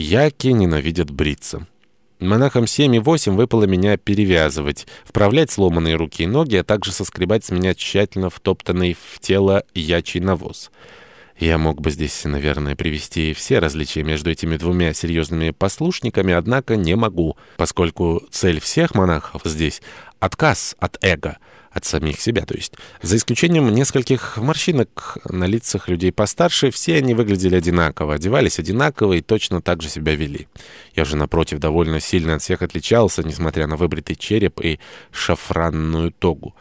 Яки ненавидят бриться. Монахам 7 и 8 выпало меня перевязывать, вправлять сломанные руки и ноги, а также соскребать с меня тщательно втоптанный в тело ячий навоз. Я мог бы здесь, наверное, привести все различия между этими двумя серьезными послушниками, однако не могу, поскольку цель всех монахов здесь — отказ от эго, от самих себя, то есть. За исключением нескольких морщинок на лицах людей постарше, все они выглядели одинаково, одевались одинаково и точно так же себя вели. Я же, напротив, довольно сильно от всех отличался, несмотря на выбритый череп и шафранную тогу.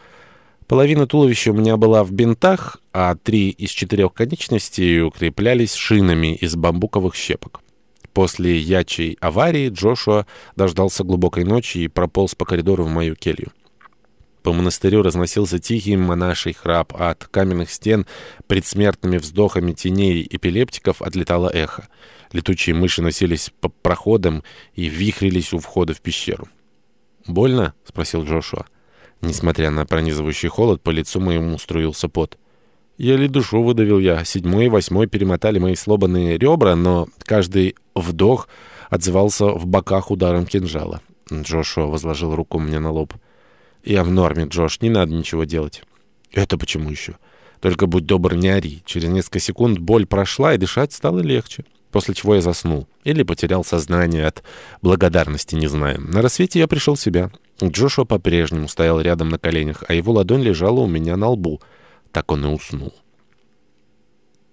Половина туловища у меня была в бинтах, а три из четырех конечностей укреплялись шинами из бамбуковых щепок. После ячей аварии Джошуа дождался глубокой ночи и прополз по коридору в мою келью. По монастырю разносился тихий монаший храп, а от каменных стен предсмертными вздохами теней эпилептиков отлетало эхо. Летучие мыши носились по проходам и вихрились у входа в пещеру. «Больно?» — спросил Джошуа. Несмотря на пронизывающий холод, по лицу моему струился пот. Еле душу выдавил я. Седьмой и восьмой перемотали мои сломанные ребра, но каждый вдох отзывался в боках ударом кинжала. Джошуа возложил руку мне на лоб. «Я в норме, Джош, не надо ничего делать». «Это почему еще?» «Только будь добр, не ори». Через несколько секунд боль прошла, и дышать стало легче. После чего я заснул. Или потерял сознание от благодарности, не знаю. На рассвете я пришел в себя. Джошуа по-прежнему стоял рядом на коленях, а его ладонь лежала у меня на лбу. Так он и уснул.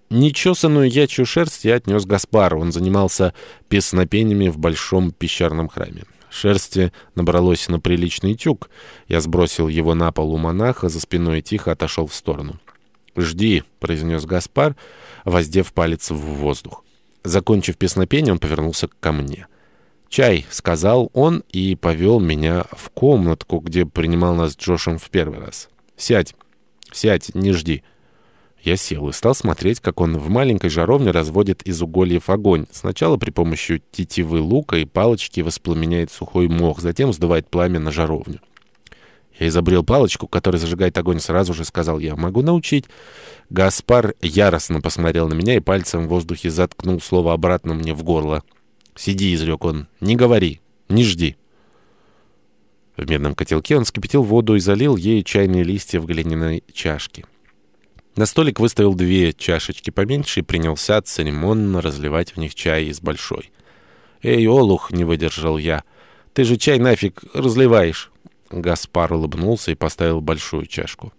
Нечесанную ячью шерсть я отнес Гаспару. Он занимался песнопениями в большом пещерном храме. Шерсти набралось на приличный тюк. Я сбросил его на пол у монаха, за спиной тихо отошел в сторону. «Жди», — произнес Гаспар, воздев палец в воздух. Закончив песнопение, он повернулся ко мне. «Чай», — сказал он и повел меня в комнатку, где принимал нас Джошем в первый раз. «Сядь, сядь, не жди». Я сел и стал смотреть, как он в маленькой жаровне разводит из угольев огонь. Сначала при помощи тетивы лука и палочки воспламеняет сухой мох, затем сдувает пламя на жаровню. Я изобрел палочку, которая зажигает огонь, сразу же сказал я. «Могу научить». Гаспар яростно посмотрел на меня и пальцем в воздухе заткнул слово обратно мне в горло. «Сиди», — изрек он, — «не говори, не жди». В медном котелке он скипятил воду и залил ей чайные листья в глиняной чашке. На столик выставил две чашечки поменьше и принялся церемонно разливать в них чай из большой. «Эй, Олух!» — не выдержал я. «Ты же чай нафиг разливаешь!» Гаспар улыбнулся и поставил большую чашку.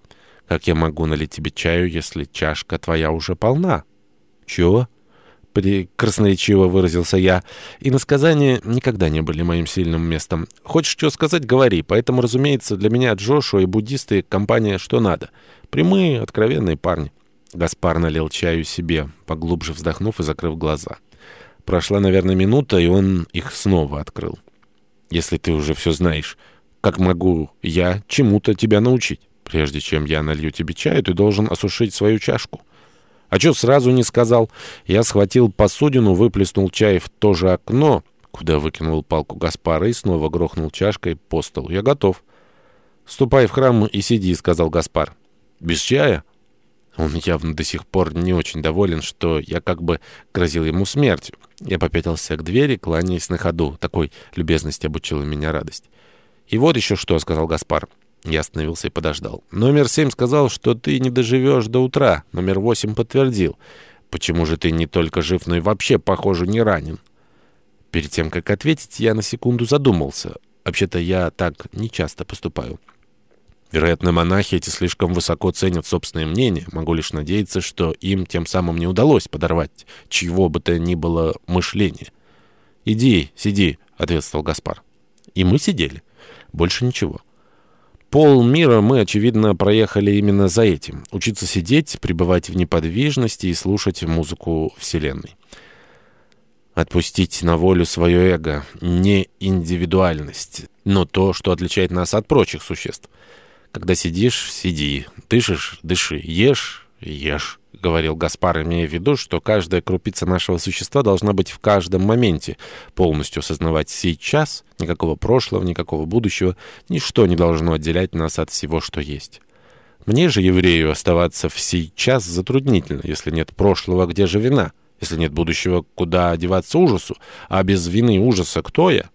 «Как я могу налить тебе чаю, если чашка твоя уже полна?» «Чего?» Красноречиво выразился я. И насказания никогда не были моим сильным местом. Хочешь что сказать, говори. Поэтому, разумеется, для меня Джошуа и буддисты компания что надо. Прямые, откровенные парни. Гаспар налил чаю себе, поглубже вздохнув и закрыв глаза. Прошла, наверное, минута, и он их снова открыл. «Если ты уже все знаешь, как могу я чему-то тебя научить? Прежде чем я налью тебе чаю, ты должен осушить свою чашку». А что сразу не сказал? Я схватил посудину, выплеснул чай в то же окно, куда выкинул палку Гаспара, и снова грохнул чашкой по столу. Я готов. «Ступай в храм и сиди», — сказал Гаспар. «Без чая?» Он явно до сих пор не очень доволен, что я как бы грозил ему смертью. Я попятился к двери, кланяясь на ходу. Такой любезности обучила меня радость. «И вот еще что», — сказал Гаспар. Я остановился и подождал. Номер семь сказал, что ты не доживешь до утра. Номер восемь подтвердил. Почему же ты не только жив, но и вообще, похоже, не ранен? Перед тем, как ответить, я на секунду задумался. Вообще-то я так не часто поступаю. Вероятно, монахи эти слишком высоко ценят собственное мнение. Могу лишь надеяться, что им тем самым не удалось подорвать чего бы то ни было мышление. «Иди, сиди», — ответствовал Гаспар. И мы сидели. Больше ничего. Пол мира мы, очевидно, проехали именно за этим. Учиться сидеть, пребывать в неподвижности и слушать музыку Вселенной. Отпустить на волю свое эго, не индивидуальность, но то, что отличает нас от прочих существ. Когда сидишь, сиди, дышишь, дыши, ешь, ешь. — говорил Гаспар, имея в виду, что каждая крупица нашего существа должна быть в каждом моменте, полностью осознавать сейчас, никакого прошлого, никакого будущего, ничто не должно отделять нас от всего, что есть. Мне же, еврею, оставаться в сейчас затруднительно, если нет прошлого, где же вина? Если нет будущего, куда одеваться ужасу? А без вины и ужаса кто я?